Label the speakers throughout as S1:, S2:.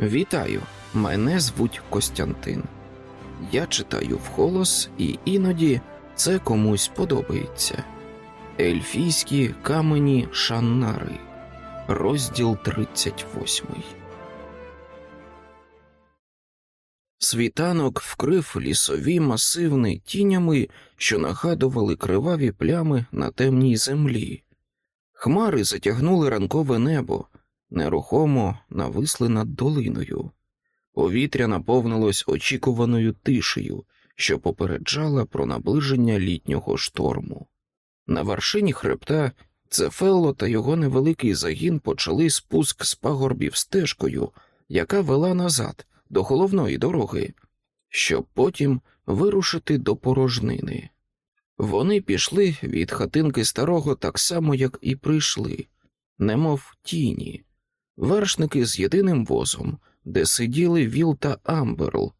S1: Вітаю! Мене звуть Костянтин. Я читаю вголос, і іноді це комусь подобається. Ельфійські камені Шаннари, розділ 38. Світанок вкрив лісові масивни тінями, що нагадували криваві плями на темній землі. Хмари затягнули ранкове небо, нерухомо нависли над долиною. Повітря наповнилось очікуваною тишею, що попереджала про наближення літнього шторму. На вершині хребта Цефелло та його невеликий загін почали спуск з пагорбів стежкою, яка вела назад до головної дороги, щоб потім вирушити до порожнини. Вони пішли від хатинки старого так само, як і прийшли, немов тіні, вершники з єдиним возом, де сиділи Віл та Амберл,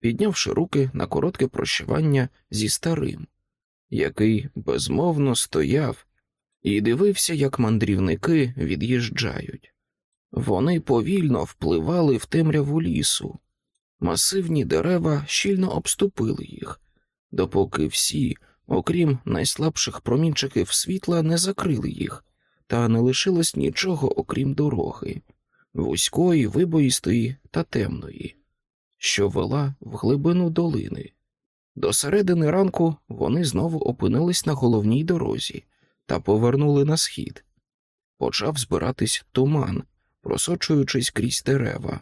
S1: піднявши руки на коротке прощування зі старим, який безмовно стояв і дивився, як мандрівники від'їжджають. Вони повільно впливали в темряву лісу, масивні дерева щільно обступили їх, допоки всі, окрім найслабших промінчиків світла, не закрили їх, та не лишилось нічого, окрім дороги, вузької, вибоїстої та темної, що вела в глибину долини. До середини ранку вони знову опинились на головній дорозі та повернули на схід. Почав збиратись туман, просочуючись крізь дерева.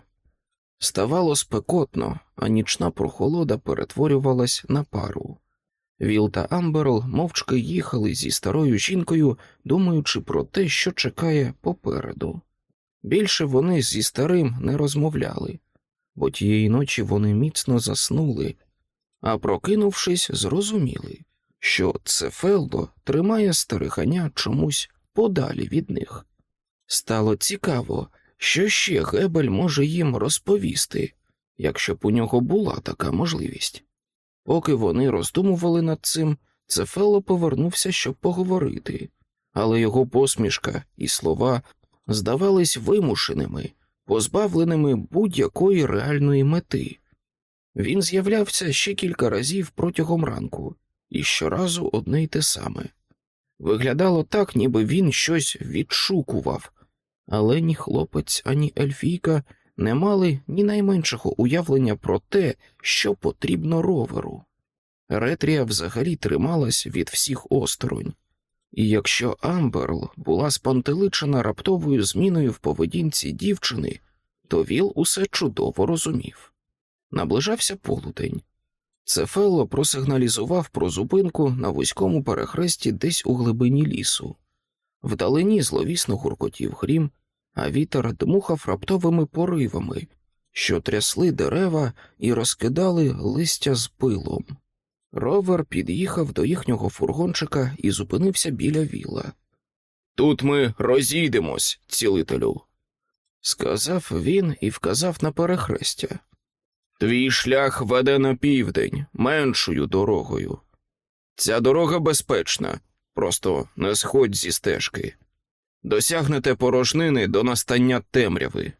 S1: Ставало спекотно, а нічна прохолода перетворювалась на пару. Віл та Амберл мовчки їхали зі старою жінкою, думаючи про те, що чекає попереду. Більше вони зі старим не розмовляли, бо тієї ночі вони міцно заснули, а прокинувшись, зрозуміли, що Цефело тримає стариханя чомусь подалі від них. Стало цікаво, що ще Гебель може їм розповісти, якщо б у нього була така можливість. Поки вони роздумували над цим, Цефело повернувся, щоб поговорити, але його посмішка і слова здавались вимушеними, позбавленими будь-якої реальної мети. Він з'являвся ще кілька разів протягом ранку, і щоразу одне й те саме. Виглядало так, ніби він щось відшукував, але ні хлопець, ані ельфійка не мали ні найменшого уявлення про те, що потрібно роверу. Еретрія взагалі трималась від всіх осторонь, і якщо Амберл була спантеличена раптовою зміною в поведінці дівчини, то Віл усе чудово розумів. Наближався полудень. Цефелло просигналізував про зупинку на вузькому перехресті десь у глибині лісу. Вдалині зловісно гуркотів грім, а вітер дмухав раптовими поривами, що трясли дерева і розкидали листя з пилом. Ровер під'їхав до їхнього фургончика і зупинився біля віла. Тут ми розійдемось, цілителю, сказав він і вказав на перехрестя. Твій шлях веде на південь, меншою дорогою. Ця дорога безпечна, просто не сходь зі стежки. Досягнете порожнини до настання темряви.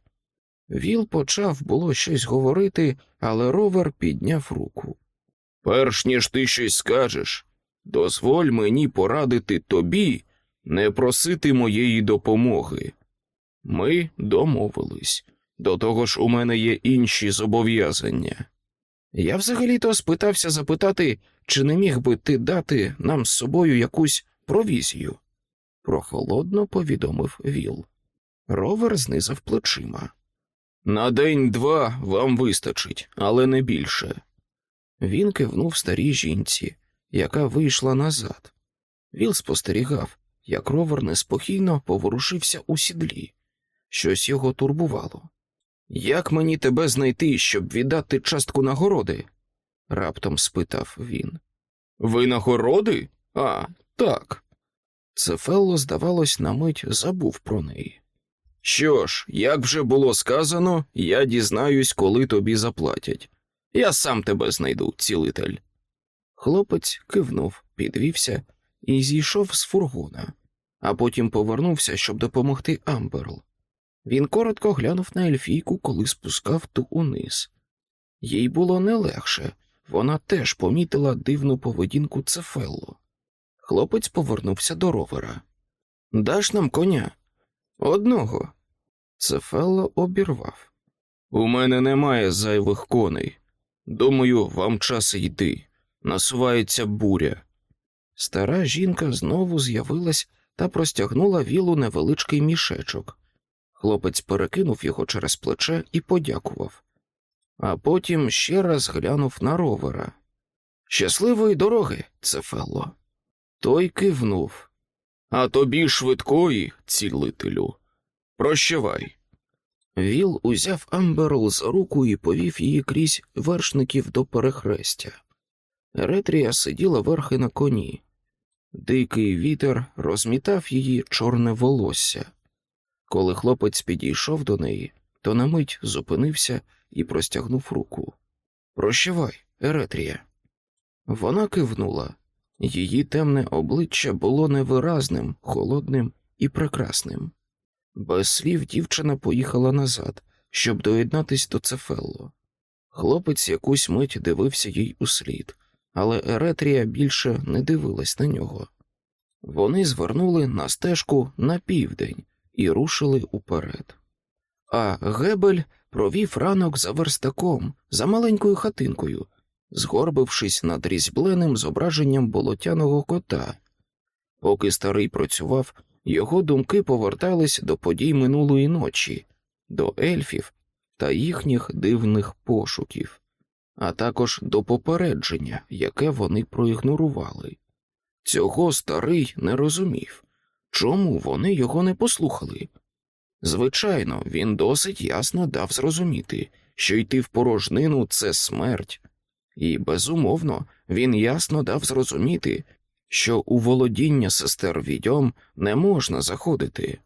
S1: Віл почав було щось говорити, але ровер підняв руку. Перш ніж ти щось скажеш, дозволь мені порадити тобі не просити моєї допомоги. Ми домовились. До того ж, у мене є інші зобов'язання. Я взагалі-то спитався запитати, чи не міг би ти дати нам з собою якусь провізію, прохолодно повідомив Віл. Ровер знизав плечима. На день-два вам вистачить, але не більше. Він кивнув старій жінці, яка вийшла назад. Віл спостерігав, як ровер неспокійно поворушився у сідлі. Щось його турбувало. Як мені тебе знайти, щоб віддати частку нагороди? раптом спитав він. Ви нагороди? А, так. Цефелло, здавалось, на мить забув про неї. Що ж, як вже було сказано, я дізнаюсь, коли тобі заплатять. Я сам тебе знайду, цілитель. Хлопець кивнув, підвівся і зійшов з фургона, а потім повернувся, щоб допомогти Амберл. Він коротко глянув на ельфійку, коли спускав ту униз. Їй було не легше, вона теж помітила дивну поведінку Цефело. Хлопець повернувся до ровера. Даш нам коня? Одного. Цефело обірвав. У мене немає зайвих коней. Думаю, вам час йти. Насувається буря. Стара жінка знову з'явилась та простягнула вілу невеличкий мішечок. Хлопець перекинув його через плече і подякував, а потім ще раз глянув на ровера. Щасливої дороги, Цефелло. Той кивнув. А тобі швидкої, цілителю. Прощавай. Віл узяв Амберл за руку і повів її крізь вершників до перехрестя. Еретрія сиділа верхи на коні. Дикий вітер розмітав її чорне волосся. Коли хлопець підійшов до неї, то на мить зупинився і простягнув руку. Прощавай, Еретрія. Вона кивнула. Її темне обличчя було невиразним, холодним і прекрасним. Без слів дівчина поїхала назад, щоб доєднатись до Цефелло. Хлопець якусь мить дивився їй услід, але Еретрія більше не дивилась на нього. Вони звернули на стежку на південь і рушили уперед. А Гебель провів ранок за верстаком, за маленькою хатинкою, згорбившись над різьбленим зображенням болотяного кота. Поки старий працював, його думки повертались до подій минулої ночі, до ельфів та їхніх дивних пошуків, а також до попередження, яке вони проігнорували. Цього старий не розумів, чому вони його не послухали. Звичайно, він досить ясно дав зрозуміти, що йти в порожнину це смерть, і, безумовно, він ясно дав зрозуміти, що у володіння сестер відьом не можна заходити.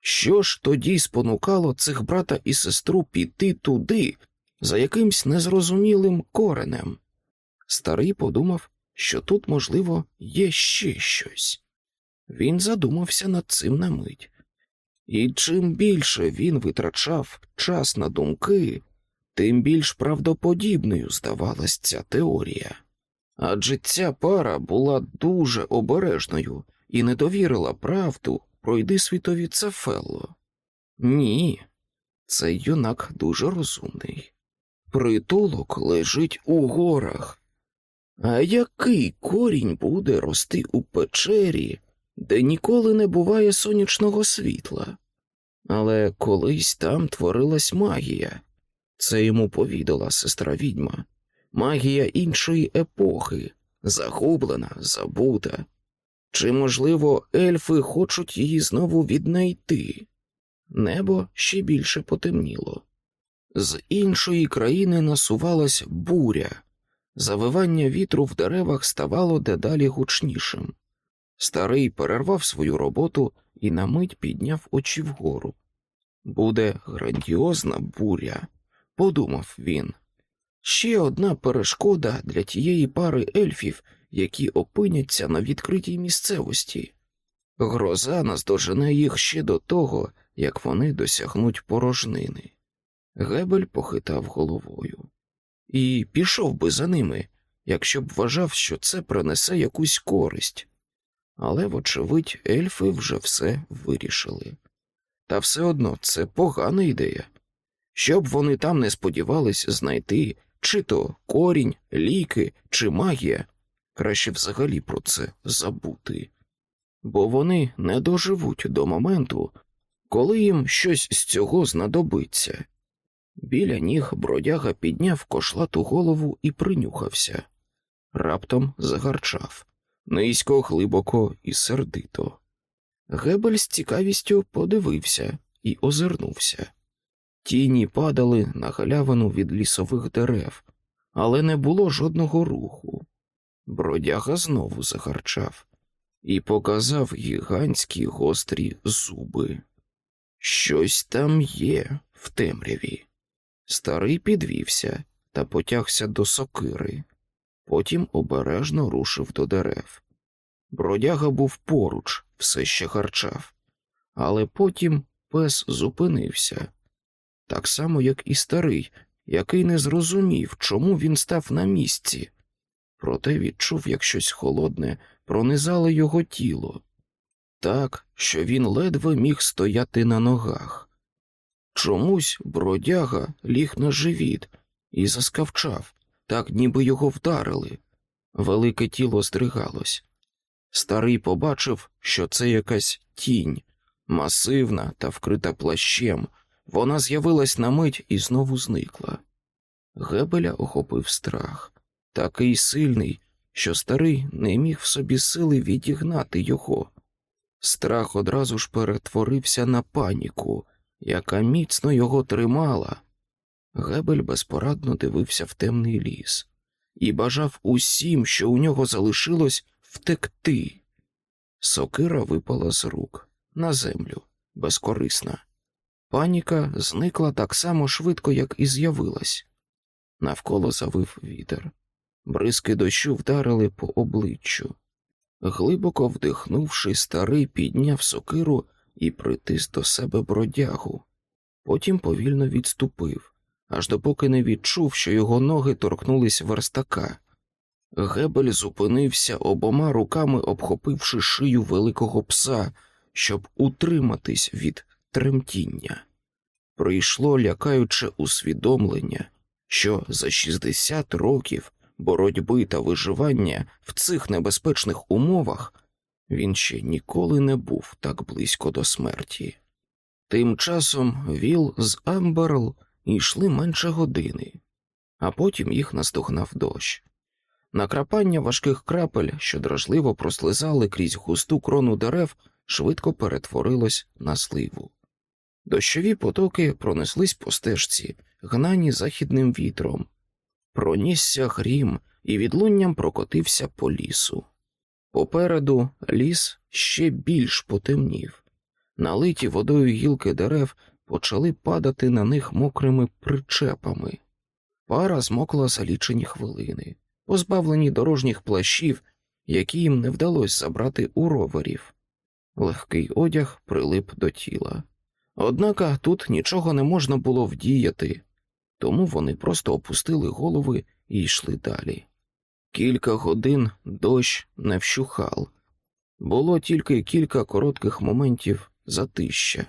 S1: Що ж тоді спонукало цих брата і сестру піти туди, за якимсь незрозумілим коренем? Старий подумав, що тут, можливо, є ще щось. Він задумався над цим на мить. І чим більше він витрачав час на думки, тим більш правдоподібною здавалась ця теорія. Адже ця пара була дуже обережною і не довірила правду пройди світові Цефелло. Ні, цей юнак дуже розумний. Притулок лежить у горах. А який корінь буде рости у печері, де ніколи не буває сонячного світла? Але колись там творилась магія, це йому повідала сестра відьма, магія іншої епохи, загублена, забута. Чи, можливо, ельфи хочуть її знову віднайти? Небо ще більше потемніло. З іншої країни насувалась буря, завивання вітру в деревах ставало дедалі гучнішим. Старий перервав свою роботу і на мить підняв очі вгору. Буде грандіозна буря, подумав він. Ще одна перешкода для тієї пари ельфів, які опиняться на відкритій місцевості. Гроза наздожене їх ще до того, як вони досягнуть порожнини. Гебель похитав головою і пішов би за ними, якщо б вважав, що це принесе якусь користь. Але, вочевидь, ельфи вже все вирішили. Та все одно це погана ідея. Щоб вони там не сподівались знайти чи то корінь, ліки, чи магія, краще взагалі про це забути, бо вони не доживуть до моменту, коли їм щось з цього знадобиться. Біля ніг бродяга підняв кошлату голову і принюхався, раптом загарчав, низько, глибоко і сердито. Гебель з цікавістю подивився і озирнувся. Тіні падали на галявину від лісових дерев, але не було жодного руху. Бродяга знову загарчав і показав гігантські гострі зуби. Щось там є в темряві. Старий підвівся та потягся до сокири, потім обережно рушив до дерев. Бродяга був поруч, все ще харчав, але потім пес зупинився, так само, як і старий, який не зрозумів, чому він став на місці, проте відчув, як щось холодне пронизало його тіло, так, що він ледве міг стояти на ногах. Чомусь бродяга ліг на живіт і заскавчав, так ніби його вдарили. Велике тіло здригалось. Старий побачив, що це якась тінь, масивна та вкрита плащем. Вона з'явилась на мить і знову зникла. Гебеля охопив страх, такий сильний, що старий не міг в собі сили відігнати його. Страх одразу ж перетворився на паніку, яка міцно його тримала. Гебель безпорадно дивився в темний ліс і бажав усім, що у нього залишилось, втекти. Сокира випала з рук на землю, безкорисна. Паніка зникла так само швидко, як і з'явилась. Навколо завив вітер. Бризки дощу вдарили по обличчю. Глибоко вдихнувши, старий підняв сокиру і притис до себе бродягу. Потім повільно відступив, аж допоки не відчув, що його ноги торкнулись верстака. Гебель зупинився обома руками, обхопивши шию великого пса, щоб утриматись від тремтіння. Прийшло лякаюче усвідомлення, що за 60 років боротьби та виживання в цих небезпечних умовах він ще ніколи не був так близько до смерті. Тим часом Віл з Амберл йшли менше години, а потім їх наздогнав дощ. Накрапання важких крапель, що дражливо прослизали крізь густу крону дерев, швидко перетворилось на сливу. Дощові потоки пронеслись по стежці, гнані західним вітром. Пронісся грім і відлунням прокотився по лісу. Попереду ліс ще більш потемнів. Налиті водою гілки дерев почали падати на них мокрими причепами. Пара змокла за лічені хвилини, позбавлені дорожніх плащів, які їм не вдалося забрати у роверів. Легкий одяг прилип до тіла. Однак тут нічого не можна було вдіяти, тому вони просто опустили голови і йшли далі. Кілька годин дощ не вщухав. Було тільки кілька коротких моментів затища,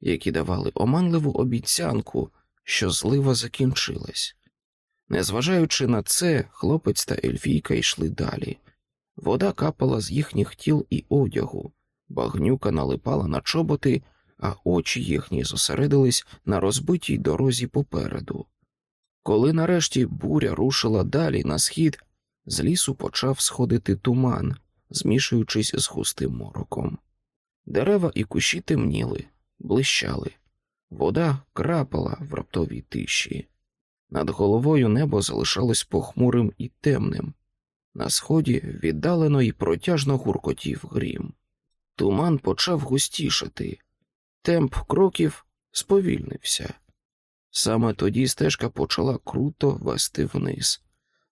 S1: які давали оманливу обіцянку, що злива закінчилась. Незважаючи на це, хлопець та Ельфійка йшли далі. Вода капала з їхніх тіл і одягу, багнюка налипала на чоботи, а очі їхні зосередились на розбитій дорозі попереду. Коли нарешті буря рушила далі на схід, з лісу почав сходити туман, змішуючись з густим мороком. Дерева і кущі темніли, блищали, вода крапала в раптовій тиші. Над головою небо залишалось похмурим і темним. На сході віддалено і протяжно гуркотів грім. Туман почав густішати, темп кроків сповільнився. Саме тоді стежка почала круто вести вниз.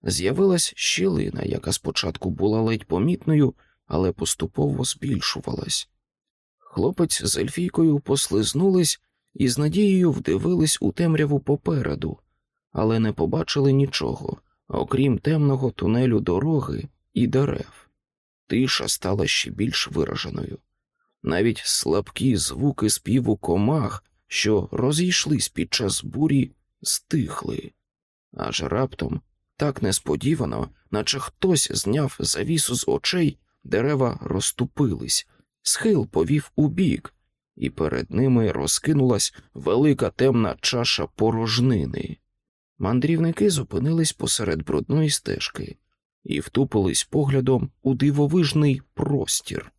S1: З'явилась щілина, яка спочатку була ледь помітною, але поступово збільшувалась. Хлопець з Ельфійкою послизнулись і з надією вдивились у темряву попереду, але не побачили нічого, окрім темного тунелю дороги і дерев. Тиша стала ще більш вираженою. Навіть слабкі звуки співу комах, що розійшлись під час бурі, стихли, аж раптом, так несподівано, наче хтось зняв завісу з очей, дерева розступились, схил повів у бік, і перед ними розкинулась велика темна чаша порожнини. Мандрівники зупинились посеред брудної стежки і втупились поглядом у дивовижний простір.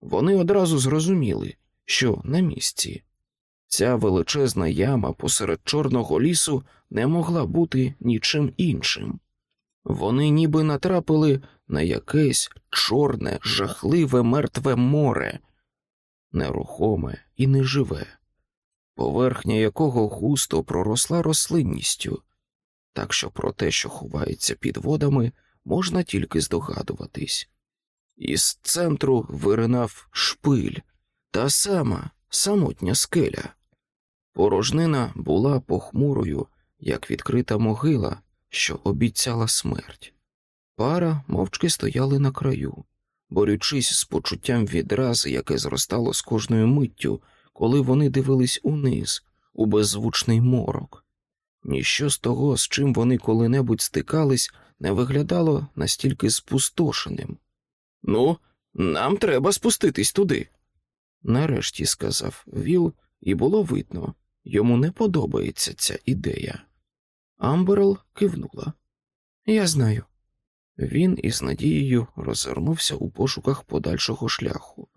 S1: Вони одразу зрозуміли, що на місці. Ця величезна яма посеред чорного лісу не могла бути нічим іншим. Вони ніби натрапили на якесь чорне, жахливе мертве море, нерухоме і неживе, поверхня якого густо проросла рослинністю, так що про те, що ховається під водами, можна тільки здогадуватись. Із центру виринав шпиль, та сама, самотня скеля. Порожнина була похмурою, як відкрита могила, що обіцяла смерть. Пара мовчки стояли на краю, борючись з почуттям відрази, яке зростало з кожною миттю, коли вони дивились униз, у беззвучний морок. Ніщо з того, з чим вони коли-небудь стикались, не виглядало настільки спустошеним. Ну, нам треба спуститись туди. Нарешті сказав Віл, і було видно, йому не подобається ця ідея. Амберл кивнула. Я знаю. Він із надією розвернувся у пошуках подальшого шляху.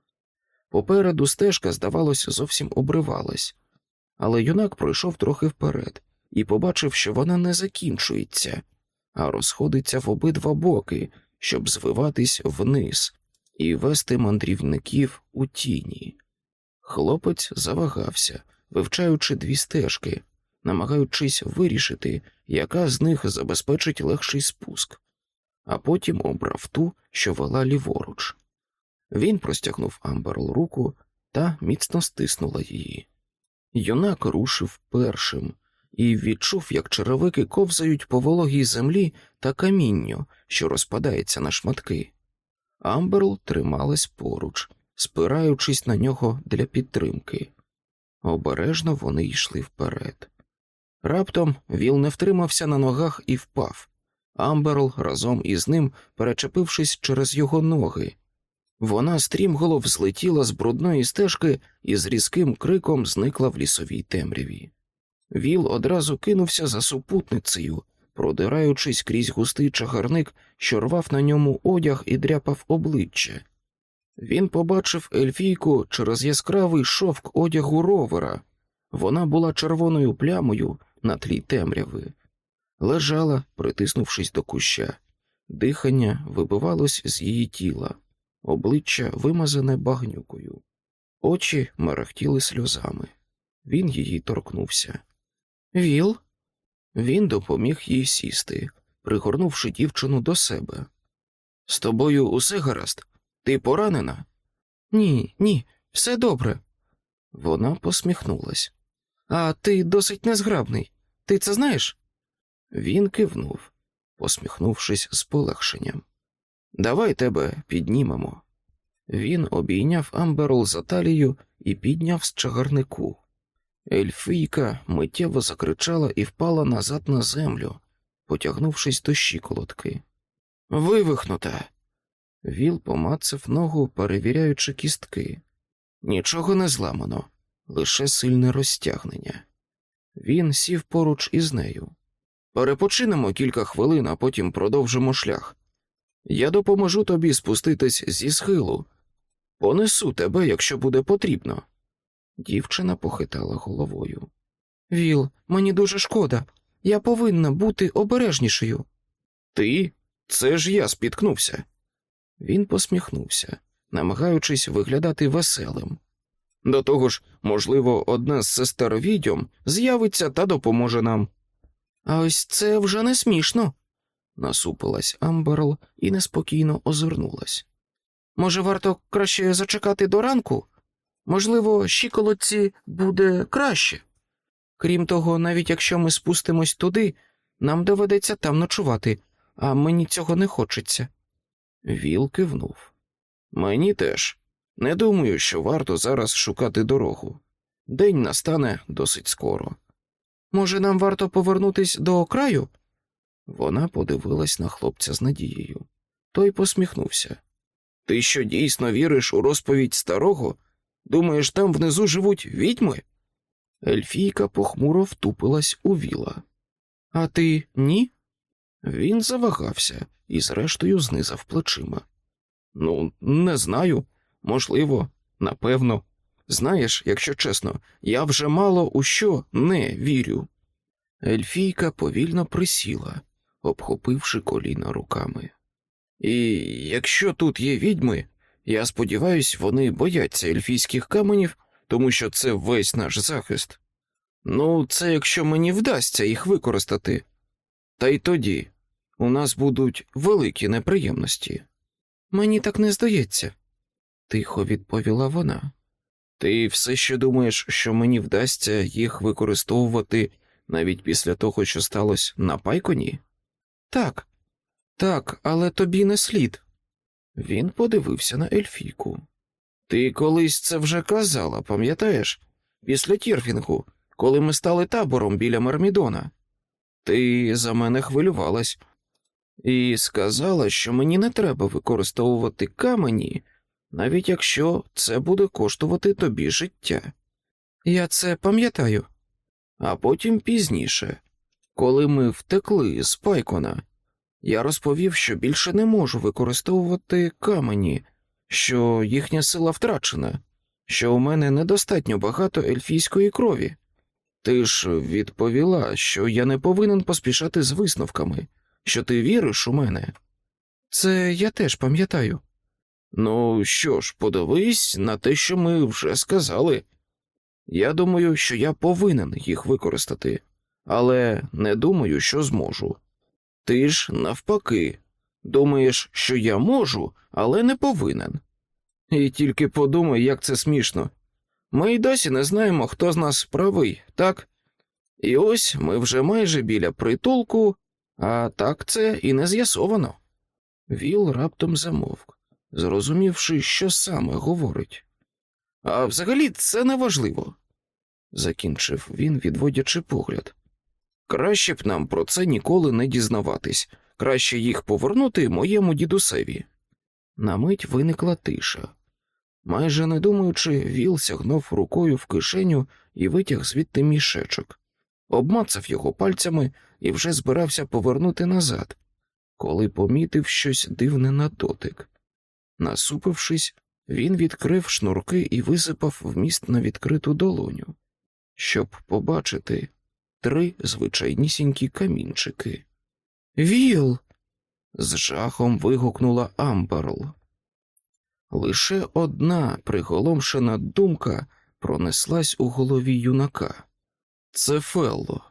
S1: Попереду стежка, здавалось, зовсім обривалась, але юнак пройшов трохи вперед і побачив, що вона не закінчується, а розходиться в обидва боки, щоб звиватись вниз і вести мандрівників у тіні. Хлопець завагався, вивчаючи дві стежки, намагаючись вирішити, яка з них забезпечить легший спуск, а потім обрав ту, що вела ліворуч. Він простягнув Амберл руку та міцно стиснула її. Юнак рушив першим і відчув, як черевики ковзають по вологій землі та камінню, що розпадається на шматки. Амберл трималась поруч, спираючись на нього для підтримки. Обережно вони йшли вперед. Раптом Віл не втримався на ногах і впав. Амберл разом із ним, перечепившись через його ноги. Вона стрімголов злетіла з брудної стежки і з різким криком зникла в лісовій темряві. Віл одразу кинувся за супутницею, продираючись крізь густий чагарник, що рвав на ньому одяг і дряпав обличчя. Він побачив ельфійку через яскравий шовк одягу ровера. Вона була червоною плямою на тлі темряви, лежала, притиснувшись до куща. Дихання вибивалось з її тіла, обличчя вимазане багнюкою, очі мерехтіли сльозами. Він її торкнувся. Віл? Він допоміг їй сісти, пригорнувши дівчину до себе. З тобою усе гаразд? Ти поранена? Ні, ні, все добре. Вона посміхнулась. А ти досить незграбний. Ти це знаєш? Він кивнув, посміхнувшись з полегшенням. Давай тебе піднімемо. Він обійняв Амберл за талію і підняв з чагарнику. Ельфійка миттєво закричала і впала назад на землю, потягнувшись до щиколотки. Вивихнута. Віл помацав ногу, перевіряючи кістки. Нічого не зламано, лише сильне розтягнення. Він сів поруч із нею. Перепочинемо кілька хвилин, а потім продовжимо шлях. Я допоможу тобі спуститись зі схилу. Понесу тебе, якщо буде потрібно. Дівчина похитала головою. Віл, мені дуже шкода. Я повинна бути обережнішою. Ти? Це ж я спіткнувся. Він посміхнувся, намагаючись виглядати веселим. До того ж, можливо, одна з сестер відьом з'явиться та допоможе нам. А ось це вже не смішно, насупилась Амберл і неспокійно озирнулась. Може, варто краще зачекати до ранку? Можливо, щиколотці буде краще. Крім того, навіть якщо ми спустимось туди, нам доведеться там ночувати, а мені цього не хочеться. Віл кивнув. Мені теж. Не думаю, що варто зараз шукати дорогу. День настане досить скоро. Може, нам варто повернутись до краю? Вона подивилась на хлопця з надією. Той посміхнувся. Ти що дійсно віриш у розповідь старого? Думаєш, там внизу живуть відьми? Ельфійка похмуро втупилась у віла. А ти ні? Він завагався і, зрештою, знизав плечима. Ну, не знаю. Можливо, напевно. Знаєш, якщо чесно, я вже мало у що не вірю. Ельфійка повільно присіла, обхопивши коліна руками. І якщо тут є відьми, я сподіваюся, вони бояться ельфійських каменів, тому що це весь наш захист. Ну, це якщо мені вдасться їх використати. Та й тоді у нас будуть великі неприємності. Мені так не здається, тихо відповіла вона. Ти все ще думаєш, що мені вдасться їх використовувати навіть після того, що сталося на пайконі? Так, так, але тобі не слід. Він подивився на Ельфійку. Ти колись це вже казала, пам'ятаєш? Після Тірфінгу, коли ми стали табором біля Мармідона. Ти за мене хвилювалась і сказала, що мені не треба використовувати камені, навіть якщо це буде коштувати тобі життя. Я це пам'ятаю. А потім пізніше, коли ми втекли з Пайкона, я розповів, що більше не можу використовувати камені, що їхня сила втрачена, що у мене недостатньо багато ельфійської крові. Ти ж відповіла, що я не повинен поспішати з висновками, що ти віриш у мене. Це я теж пам'ятаю. Ну що ж, подивись на те, що ми вже сказали. Я думаю, що я повинен їх використати, але не думаю, що зможу. Ти ж, навпаки, думаєш, що я можу, але не повинен. І тільки подумай, як це смішно. Ми й досі не знаємо, хто з нас правий, так? І ось ми вже майже біля притулку, а так це і не з'ясовано. Віл раптом замовк, зрозумівши, що саме говорить. А взагалі це неважливо, закінчив він, відводячи погляд. Краще б нам про це ніколи не дізнаватись, краще їх повернути моєму дідусеві. На мить виникла тиша. Майже не думаючи, Віл сягнув рукою в кишеню і витяг звідти мішечок, обмацав його пальцями і вже збирався повернути назад, коли помітив щось дивне на дотик. Насупившись, він відкрив шнурки і висипав вміст на відкриту долоню, щоб побачити три звичайнісінькі камінчики. Віл. з жахом вигукнула Амберл. Лише одна приголомшена думка пронеслась у голові юнака. Це Фелло,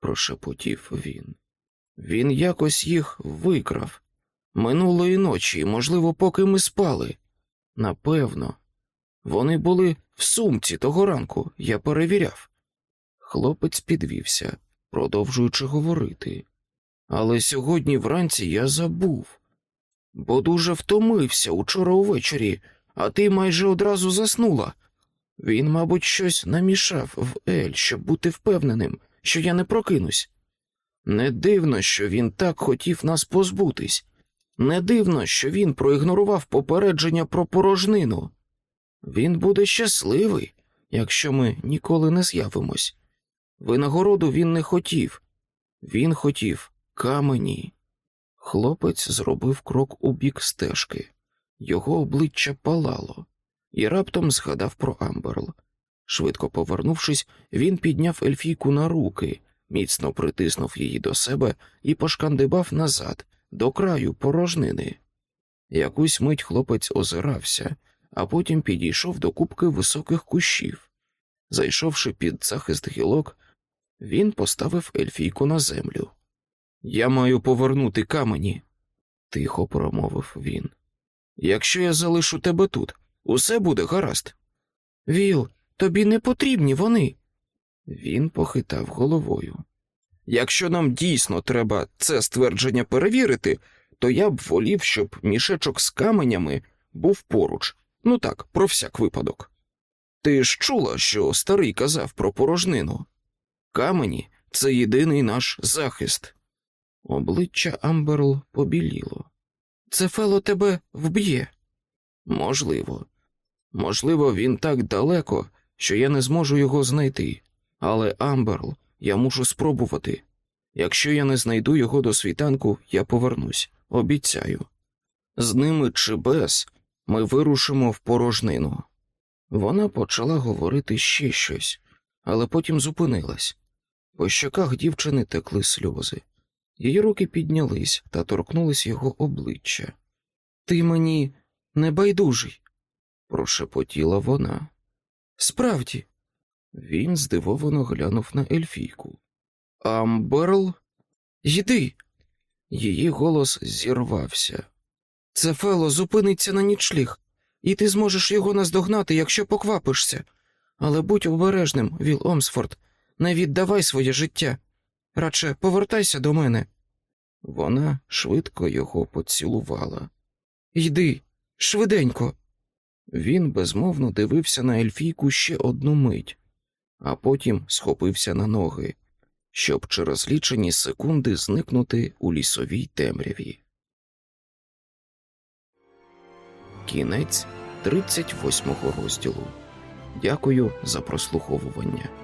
S1: прошепотів він. Він якось їх викрав минулої ночі, можливо, поки ми спали. Напевно, вони були в сумці того ранку, я перевіряв. Хлопець підвівся, продовжуючи говорити. Але сьогодні вранці я забув, бо дуже втомився учора увечері, а ти майже одразу заснула. Він, мабуть, щось намішав в Ель, щоб бути впевненим, що я не прокинусь. Не дивно, що він так хотів нас позбутись, не дивно, що він проігнорував попередження про порожнину. Він буде щасливий, якщо ми ніколи не з'явимось. Винагороду він не хотів, він хотів камені. Хлопець зробив крок у бік стежки, його обличчя палало, і раптом згадав про Амберл. Швидко повернувшись, він підняв ельфійку на руки, міцно притиснув її до себе і пошкандибав назад, до краю порожнини. Якусь мить хлопець озирався, а потім підійшов до купки високих кущів. Зайшовши під захист гілок, він поставив ельфійку на землю. Я маю повернути камені, тихо промовив він. Якщо я залишу тебе тут, усе буде гаразд. Віл, тобі не потрібні вони. Він похитав головою. Якщо нам дійсно треба це ствердження перевірити, то я б волів, щоб мішечок з каменями був поруч, ну так, про всяк випадок. Ти ж чула, що старий казав про порожнину? Камені це єдиний наш захист. Обличчя Амберл побіліло. Цефело тебе вб'є. Можливо. Можливо, він так далеко, що я не зможу його знайти, але Амберл я мушу спробувати. Якщо я не знайду його до світанку, я повернусь, обіцяю. З ними чи без ми вирушимо в порожнину. Вона почала говорити ще щось, але потім зупинилась. По щоках дівчини текли сльози. Її руки піднялись та торкнулись його обличчя. Ти мені не байдужий, прошепотіла вона. Справді, він здивовано глянув на Ельфійку. Амберл, йди. Її голос зірвався. Це Фело зупиниться на нічліг. і ти зможеш його наздогнати, якщо поквапишся. Але будь обережним, Віл Омсфорд, не віддавай своє життя. Радше повертайся до мене. Вона швидко його поцілувала. Йди, швиденько. Він безмовно дивився на ельфійку ще одну мить, а потім схопився на ноги, щоб через лічені секунди зникнути у лісовій темряві. Кінець 38 розділу. Дякую за прослуховування.